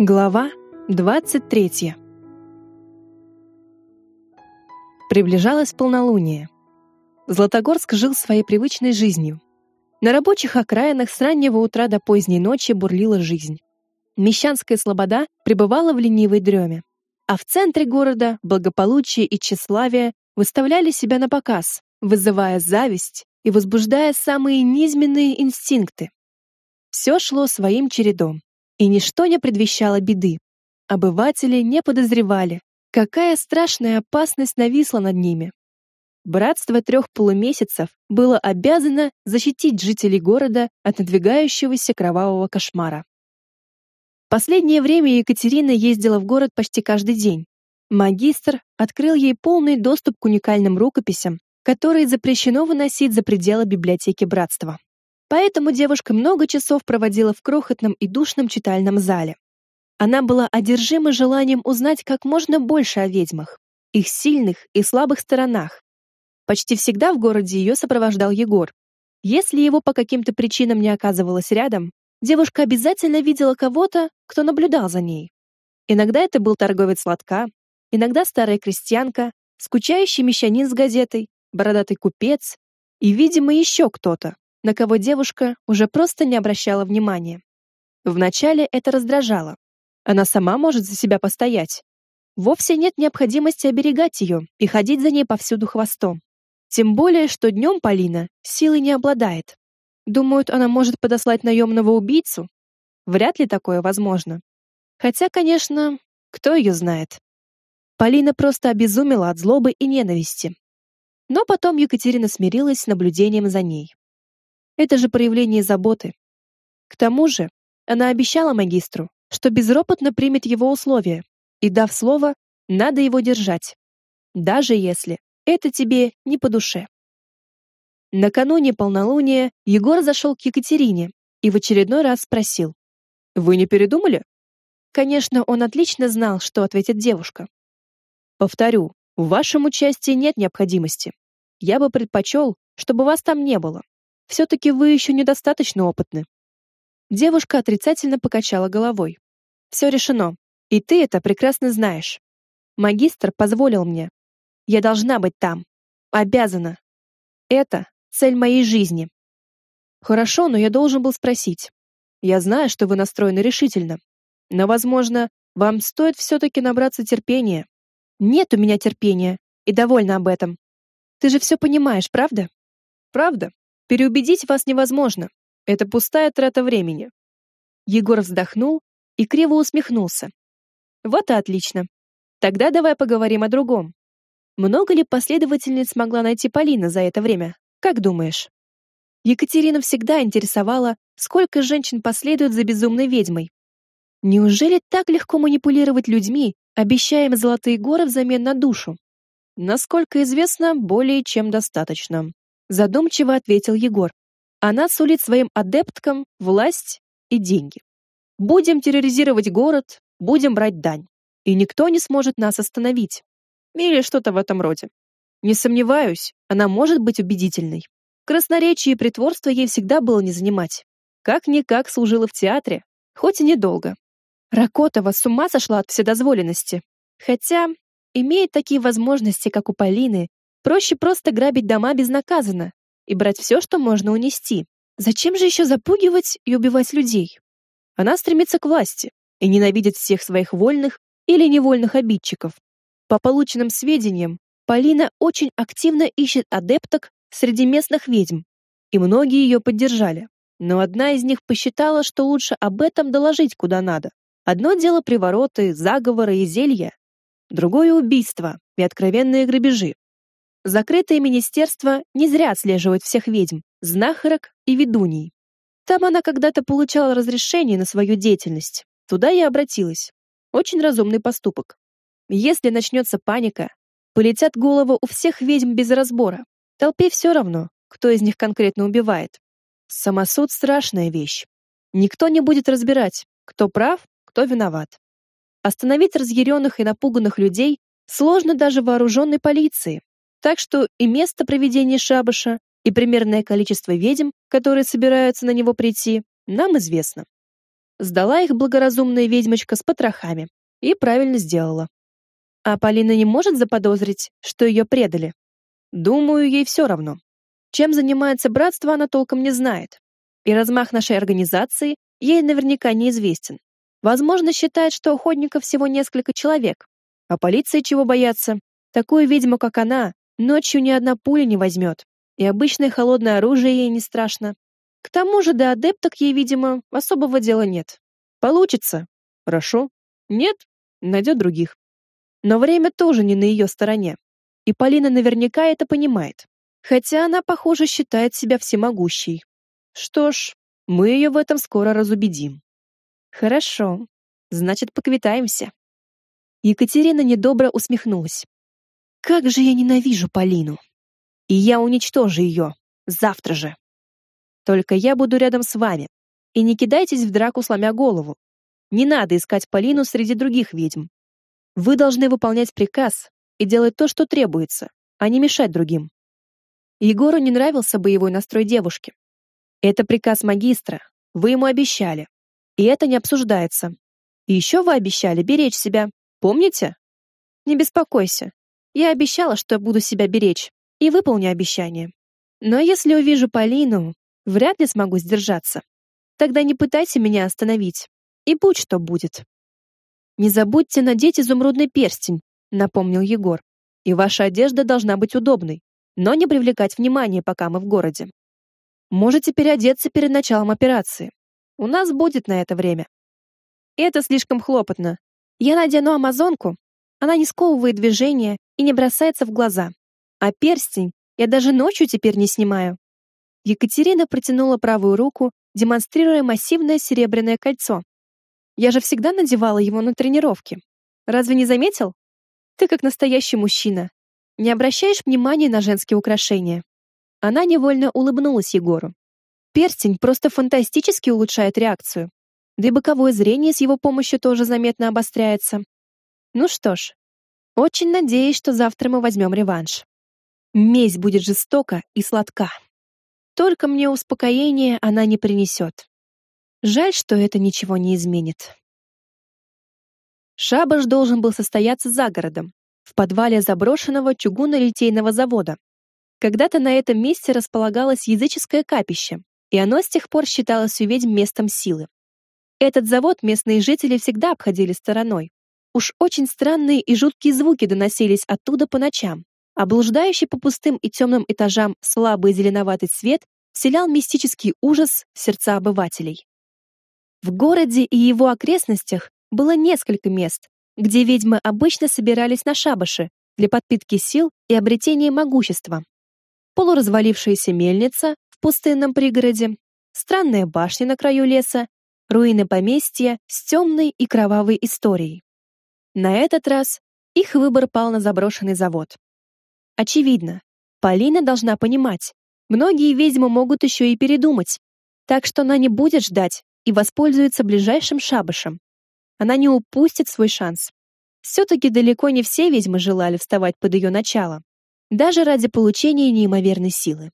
Глава 23. Приближалось полнолуние. Златогорск жил своей привычной жизнью. На рабочих окраинах с раннего утра до поздней ночи бурлила жизнь. Мещанская слобода пребывала в ленивой дреме. А в центре города благополучие и тщеславие выставляли себя на показ, вызывая зависть и возбуждая самые низменные инстинкты. Все шло своим чередом и ничто не предвещало беды. Обыватели не подозревали, какая страшная опасность нависла над ними. Братство трех полумесяцев было обязано защитить жителей города от надвигающегося кровавого кошмара. Последнее время Екатерина ездила в город почти каждый день. Магистр открыл ей полный доступ к уникальным рукописям, которые запрещено выносить за пределы библиотеки братства. Поэтому девушка много часов проводила в крохотном и душном читальном зале. Она была одержима желанием узнать как можно больше о ведьмах, их сильных и слабых сторонах. Почти всегда в городе ее сопровождал Егор. Если его по каким-то причинам не оказывалось рядом, девушка обязательно видела кого-то, кто наблюдал за ней. Иногда это был торговец лотка, иногда старая крестьянка, скучающий мещанин с газетой, бородатый купец и, видимо, еще кто-то, на кого девушка уже просто не обращала внимания. Вначале это раздражало. Она сама может за себя постоять. Вовсе нет необходимости оберегать ее и ходить за ней повсюду хвостом. Тем более, что днем Полина силой не обладает. Думают, она может подослать наемного убийцу? Вряд ли такое возможно. Хотя, конечно, кто ее знает? Полина просто обезумела от злобы и ненависти. Но потом Екатерина смирилась с наблюдением за ней. Это же проявление заботы. К тому же, она обещала магистру, что безропотно примет его условия, и, дав слово, надо его держать. Даже если это тебе не по душе. Накануне полнолуния Егор зашел к Екатерине и в очередной раз спросил. «Вы не передумали?» Конечно, он отлично знал, что ответит девушка. «Повторю, в вашем участии нет необходимости. Я бы предпочел, чтобы вас там не было. Все-таки вы еще недостаточно опытны. Девушка отрицательно покачала головой. Все решено, и ты это прекрасно знаешь. Магистр позволил мне. Я должна быть там. Обязана. Это цель моей жизни. Хорошо, но я должен был спросить. Я знаю, что вы настроены решительно. Но, возможно, вам стоит все-таки набраться терпения. Нет у меня терпения, и довольна об этом. Ты же все понимаешь, правда? Правда? Переубедить вас невозможно. Это пустая трата времени. Егор вздохнул и криво усмехнулся. Вот и отлично. Тогда давай поговорим о другом. Много ли последовательниц смогла найти Полина за это время? Как думаешь? Екатерина всегда интересовала, сколько женщин последуют за безумной ведьмой. Неужели так легко манипулировать людьми, обещая им золотые горы взамен на душу? Насколько известно, более чем достаточно задумчиво ответил Егор. Она сулит своим адепткам власть и деньги. Будем терроризировать город, будем брать дань, и никто не сможет нас остановить. Или что-то в этом роде. Не сомневаюсь, она может быть убедительной. Красноречие и притворство ей всегда было не занимать. Как-никак служила в театре, хоть и недолго. Ракотова с ума сошла от вседозволенности. Хотя имеет такие возможности, как у Полины, Проще просто грабить дома безнаказанно и брать все, что можно унести. Зачем же еще запугивать и убивать людей? Она стремится к власти и ненавидит всех своих вольных или невольных обидчиков. По полученным сведениям, Полина очень активно ищет адепток среди местных ведьм, и многие ее поддержали. Но одна из них посчитала, что лучше об этом доложить куда надо. Одно дело привороты, заговоры и зелья, другое убийство и откровенные грабежи. Закрытое министерство не зря отслеживает всех ведьм, знахарок и ведуней. Там она когда-то получала разрешение на свою деятельность. Туда я обратилась. Очень разумный поступок. Если начнется паника, полетят головы у всех ведьм без разбора. Толпе все равно, кто из них конкретно убивает. Самосуд — страшная вещь. Никто не будет разбирать, кто прав, кто виноват. Остановить разъяренных и напуганных людей сложно даже вооруженной полиции. Так что и место проведения шабаша, и примерное количество ведьм, которые собираются на него прийти, нам известно. Сдала их благоразумная ведьмочка с потрохами. И правильно сделала. А Полина не может заподозрить, что ее предали? Думаю, ей все равно. Чем занимается братство, она толком не знает. И размах нашей организации ей наверняка неизвестен. Возможно, считает, что охотников всего несколько человек. А полиции чего бояться? Такую ведьму, как она, ночью ни одна пуля не возьмет. И обычное холодное оружие ей не страшно. К тому же до адепток ей, видимо, особого дела нет. Получится. Хорошо. Нет, найдет других. Но время тоже не на ее стороне. И Полина наверняка это понимает. Хотя она, похоже, считает себя всемогущей. Что ж, мы ее в этом скоро разубедим. Хорошо. Значит, поквитаемся. Екатерина недобро усмехнулась. Как же я ненавижу Полину. И я уничтожу ее. Завтра же. Только я буду рядом с вами. И не кидайтесь в драку, сломя голову. Не надо искать Полину среди других ведьм. Вы должны выполнять приказ и делать то, что требуется, а не мешать другим. Егору не нравился боевой настрой девушки. Это приказ магистра. Вы ему обещали. И это не обсуждается. И еще вы обещали беречь себя. Помните? Не беспокойся. Я обещала, что буду себя беречь, и выполню обещание. Но если увижу Полину, вряд ли смогу сдержаться. Тогда не пытайся меня остановить. И будь что будет. Не забудьте надеть изумрудный перстень, напомнил Егор. И ваша одежда должна быть удобной, но не привлекать внимания, пока мы в городе. Можете переодеться перед началом операции. У нас будет на это время. Это слишком хлопотно. Я надену амазонку. Она не сковывает движения и не бросается в глаза. А перстень я даже ночью теперь не снимаю. Екатерина протянула правую руку, демонстрируя массивное серебряное кольцо. Я же всегда надевала его на тренировки. Разве не заметил? Ты как настоящий мужчина. Не обращаешь внимания на женские украшения. Она невольно улыбнулась Егору. Перстень просто фантастически улучшает реакцию. Да и боковое зрение с его помощью тоже заметно обостряется. Ну что ж, очень надеюсь, что завтра мы возьмем реванш. Месть будет жестока и сладка. Только мне успокоения она не принесет. Жаль, что это ничего не изменит. Шабаш должен был состояться за городом, в подвале заброшенного чугунно-литейного завода. Когда-то на этом месте располагалось языческое капище, и оно с тех пор считалось у ведьм местом силы. Этот завод местные жители всегда обходили стороной. Уж очень странные и жуткие звуки доносились оттуда по ночам, а блуждающий по пустым и темным этажам слабый зеленоватый свет вселял мистический ужас в сердца обывателей. В городе и его окрестностях было несколько мест, где ведьмы обычно собирались на шабаши для подпитки сил и обретения могущества полуразвалившаяся мельница в пустынном пригороде, странная башня на краю леса, руины поместья с темной и кровавой историей. На этот раз их выбор пал на заброшенный завод. Очевидно, Полина должна понимать, многие ведьмы могут еще и передумать, так что она не будет ждать и воспользуется ближайшим шабашем. Она не упустит свой шанс. Все-таки далеко не все ведьмы желали вставать под ее начало даже ради получения неимоверной силы.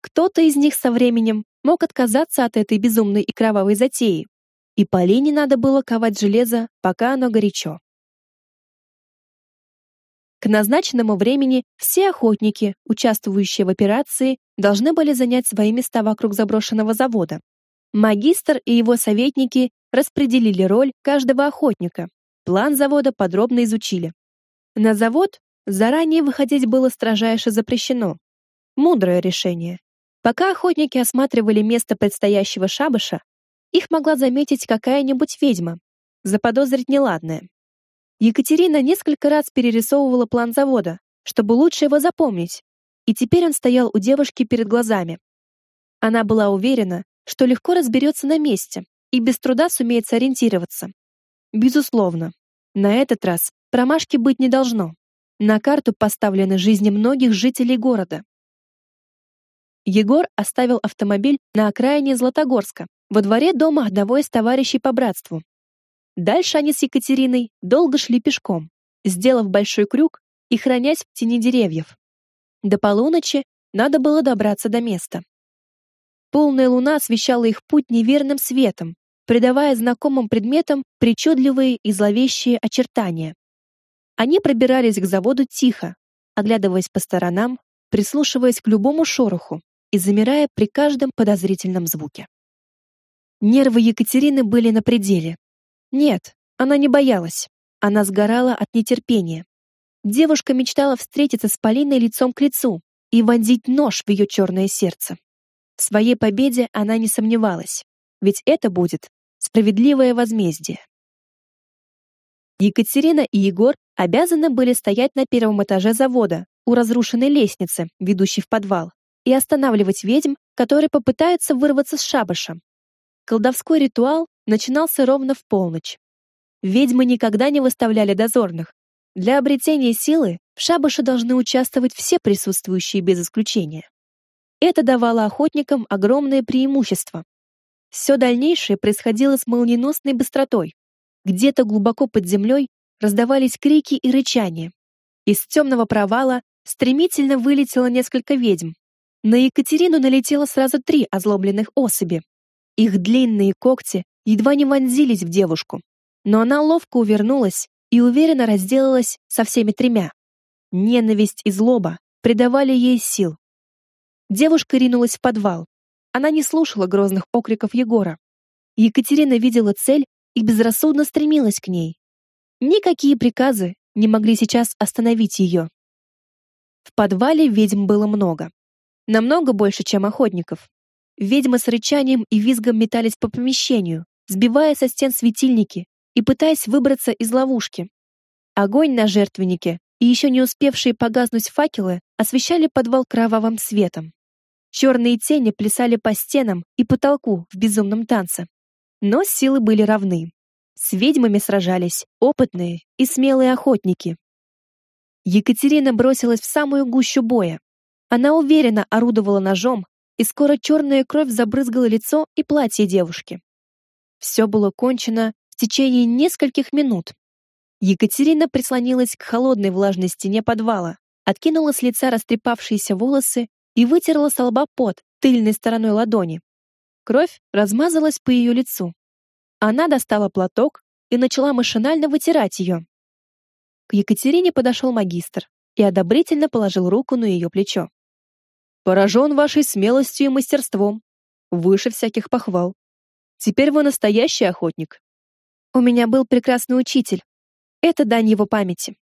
Кто-то из них со временем мог отказаться от этой безумной и кровавой затеи, и Полине надо было ковать железо, пока оно горячо. К назначенному времени все охотники, участвующие в операции, должны были занять свои места вокруг заброшенного завода. Магистр и его советники распределили роль каждого охотника. План завода подробно изучили. На завод Заранее выходить было строжайше запрещено. Мудрое решение. Пока охотники осматривали место предстоящего шабаша, их могла заметить какая-нибудь ведьма, заподозрить неладное. Екатерина несколько раз перерисовывала план завода, чтобы лучше его запомнить, и теперь он стоял у девушки перед глазами. Она была уверена, что легко разберется на месте и без труда сумеет сориентироваться. Безусловно, на этот раз промашки быть не должно. На карту поставлены жизни многих жителей города. Егор оставил автомобиль на окраине Златогорска, во дворе дома одного из товарищей по братству. Дальше они с Екатериной долго шли пешком, сделав большой крюк и хранясь в тени деревьев. До полуночи надо было добраться до места. Полная луна освещала их путь неверным светом, придавая знакомым предметам причудливые и зловещие очертания. Они пробирались к заводу тихо, оглядываясь по сторонам, прислушиваясь к любому шороху и замирая при каждом подозрительном звуке. Нервы Екатерины были на пределе. Нет, она не боялась. Она сгорала от нетерпения. Девушка мечтала встретиться с Полиной лицом к лицу и вонзить нож в ее черное сердце. В своей победе она не сомневалась, ведь это будет справедливое возмездие. Екатерина и Егор обязаны были стоять на первом этаже завода, у разрушенной лестницы, ведущей в подвал, и останавливать ведьм, которые попытаются вырваться с шабаша. Колдовской ритуал начинался ровно в полночь. Ведьмы никогда не выставляли дозорных. Для обретения силы в шабаше должны участвовать все присутствующие без исключения. Это давало охотникам огромное преимущество. Все дальнейшее происходило с молниеносной быстротой. Где-то глубоко под землей раздавались крики и рычания. Из темного провала стремительно вылетело несколько ведьм. На Екатерину налетело сразу три озлобленных особи. Их длинные когти едва не вонзились в девушку, но она ловко увернулась и уверенно разделалась со всеми тремя. Ненависть и злоба придавали ей сил. Девушка ринулась в подвал. Она не слушала грозных окриков Егора. Екатерина видела цель и безрассудно стремилась к ней. Никакие приказы не могли сейчас остановить ее. В подвале ведьм было много. Намного больше, чем охотников. Ведьмы с рычанием и визгом метались по помещению, сбивая со стен светильники и пытаясь выбраться из ловушки. Огонь на жертвеннике и еще не успевшие погаснуть факелы освещали подвал кровавым светом. Черные тени плясали по стенам и потолку в безумном танце. Но силы были равны. С ведьмами сражались опытные и смелые охотники. Екатерина бросилась в самую гущу боя. Она уверенно орудовала ножом, и скоро черная кровь забрызгала лицо и платье девушки. Все было кончено в течение нескольких минут. Екатерина прислонилась к холодной влажной стене подвала, откинула с лица растрепавшиеся волосы и вытерла с лба пот тыльной стороной ладони. Кровь размазалась по ее лицу. Она достала платок и начала машинально вытирать ее. К Екатерине подошел магистр и одобрительно положил руку на ее плечо. «Поражен вашей смелостью и мастерством. Выше всяких похвал. Теперь вы настоящий охотник». «У меня был прекрасный учитель. Это дань его памяти».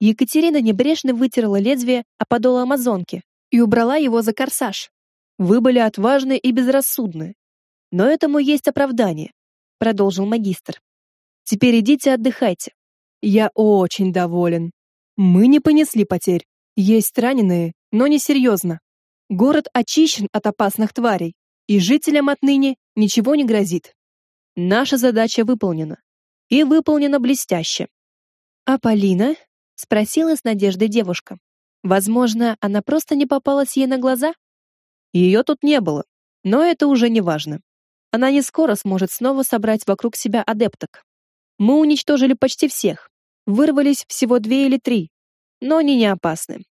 Екатерина небрежно вытерла лезвие о подол амазонки и убрала его за корсаж. Вы были отважны и безрассудны. Но этому есть оправдание, продолжил магистр. Теперь идите отдыхайте. Я очень доволен. Мы не понесли потерь. Есть раненые, но не серьезно. Город очищен от опасных тварей, и жителям отныне ничего не грозит. Наша задача выполнена. И выполнена блестяще. А Полина? спросила с надеждой девушка. Возможно, она просто не попалась ей на глаза? Ее тут не было, но это уже не важно. Она не скоро сможет снова собрать вокруг себя адепток. Мы уничтожили почти всех. Вырвались всего две или три, но они не опасны.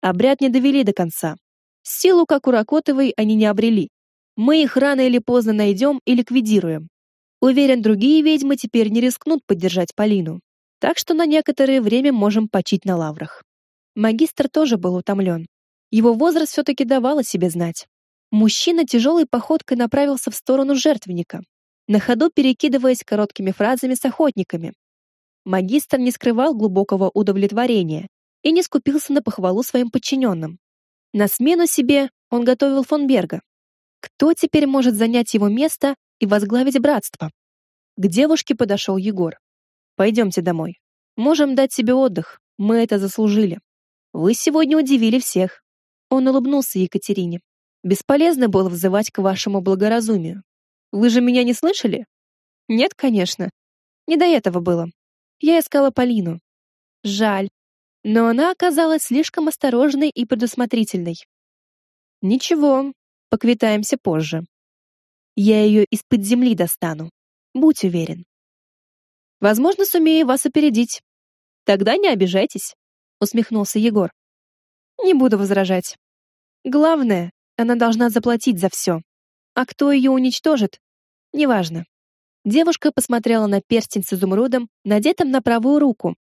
Обряд не довели до конца. Силу, как у Ракотовой, они не обрели. Мы их рано или поздно найдем и ликвидируем. Уверен, другие ведьмы теперь не рискнут поддержать Полину. Так что на некоторое время можем почить на лаврах. Магистр тоже был утомлен. Его возраст все-таки давал о себе знать. Мужчина тяжелой походкой направился в сторону жертвенника, на ходу перекидываясь короткими фразами с охотниками. Магистр не скрывал глубокого удовлетворения и не скупился на похвалу своим подчиненным. На смену себе он готовил фон Берга. Кто теперь может занять его место и возглавить братство? К девушке подошел Егор. «Пойдемте домой. Можем дать себе отдых, мы это заслужили». Вы сегодня удивили всех. Он улыбнулся Екатерине. Бесполезно было взывать к вашему благоразумию. Вы же меня не слышали? Нет, конечно. Не до этого было. Я искала Полину. Жаль. Но она оказалась слишком осторожной и предусмотрительной. Ничего, поквитаемся позже. Я ее из-под земли достану. Будь уверен. Возможно, сумею вас опередить. Тогда не обижайтесь усмехнулся Егор. Не буду возражать. Главное, она должна заплатить за все. А кто ее уничтожит? Неважно. Девушка посмотрела на перстень с изумрудом, надетым на правую руку,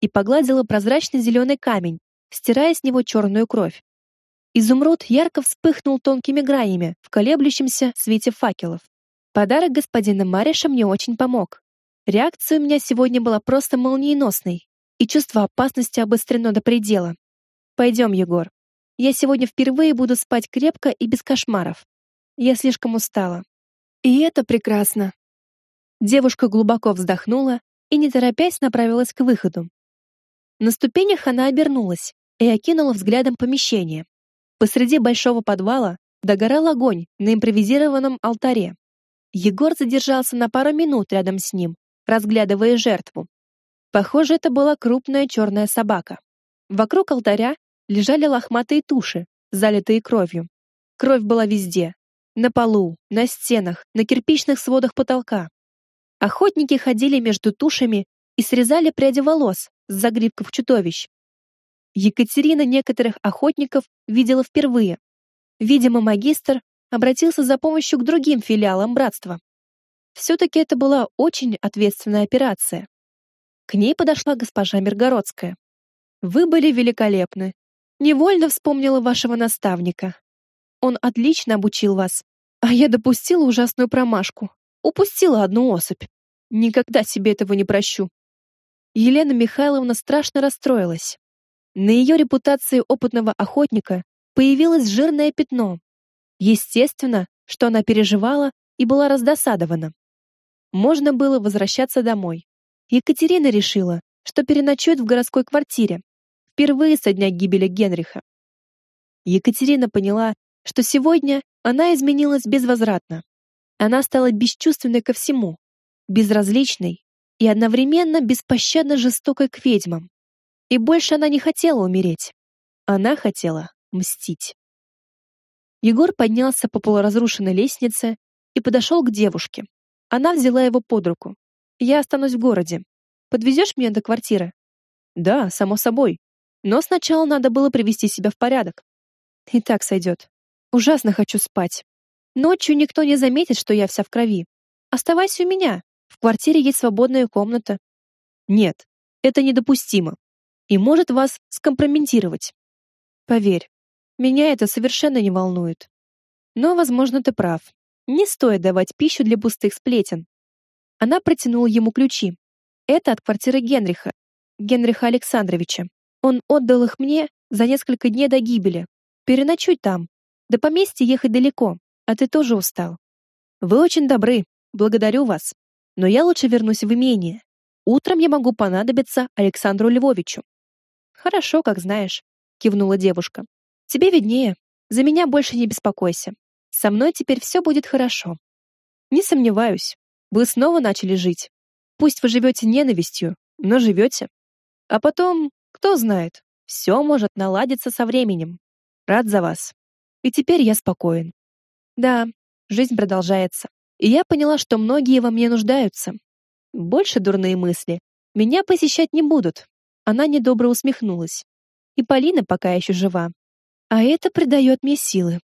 и погладила прозрачный зеленый камень, стирая с него черную кровь. Изумруд ярко вспыхнул тонкими гранями в колеблющемся свете факелов. Подарок господина Мариша мне очень помог. Реакция у меня сегодня была просто молниеносной, и чувство опасности обострено до предела. Пойдем, Егор. Я сегодня впервые буду спать крепко и без кошмаров. Я слишком устала. И это прекрасно. Девушка глубоко вздохнула и, не торопясь, направилась к выходу. На ступенях она обернулась и окинула взглядом помещение. Посреди большого подвала догорал огонь на импровизированном алтаре. Егор задержался на пару минут рядом с ним, разглядывая жертву. Похоже, это была крупная черная собака. Вокруг алтаря лежали лохматые туши, залитые кровью. Кровь была везде. На полу, на стенах, на кирпичных сводах потолка. Охотники ходили между тушами и срезали пряди волос с загривков чудовищ. Екатерина некоторых охотников видела впервые. Видимо, магистр обратился за помощью к другим филиалам братства. Все-таки это была очень ответственная операция. К ней подошла госпожа Миргородская. «Вы были великолепны. Невольно вспомнила вашего наставника. Он отлично обучил вас, а я допустила ужасную промашку. Упустила одну особь. Никогда себе этого не прощу. Елена Михайловна страшно расстроилась. На ее репутации опытного охотника появилось жирное пятно. Естественно, что она переживала и была раздосадована. Можно было возвращаться домой. Екатерина решила, что переночует в городской квартире, впервые со дня гибели Генриха. Екатерина поняла, что сегодня она изменилась безвозвратно. Она стала бесчувственной ко всему, безразличной и одновременно беспощадно жестокой к ведьмам. И больше она не хотела умереть. Она хотела мстить. Егор поднялся по полуразрушенной лестнице и подошел к девушке. Она взяла его под руку. «Я останусь в городе. Подвезешь меня до квартиры?» «Да, само собой. Но сначала надо было привести себя в порядок». «И так сойдет. Ужасно хочу спать. Ночью никто не заметит, что я вся в крови. Оставайся у меня. В квартире есть свободная комната. Нет, это недопустимо. И может вас скомпрометировать. Поверь, меня это совершенно не волнует. Но, возможно, ты прав. Не стоит давать пищу для пустых сплетен. Она протянула ему ключи. Это от квартиры Генриха, Генриха Александровича. Он отдал их мне за несколько дней до гибели. Переночуй там. До поместья ехать далеко, а ты тоже устал. Вы очень добры. Благодарю вас но я лучше вернусь в имение. Утром я могу понадобиться Александру Львовичу. Хорошо, как знаешь, кивнула девушка. Тебе виднее. За меня больше не беспокойся. Со мной теперь все будет хорошо. Не сомневаюсь. Вы снова начали жить. Пусть вы живете ненавистью, но живете. А потом, кто знает, все может наладиться со временем. Рад за вас. И теперь я спокоен. Да, жизнь продолжается. И я поняла, что многие во мне нуждаются. Больше дурные мысли меня посещать не будут. Она недобро усмехнулась. И Полина пока еще жива. А это придает мне силы.